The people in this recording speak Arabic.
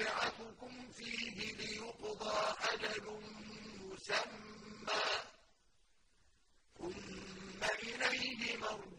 يَبْعَثُكُمْ فِيهِ لِيُقْضَىٰ أَجَلٌ مُّسَمًّى ۖ. ثُمَّ إِلَيْهِ مَرْجِعُكُمْ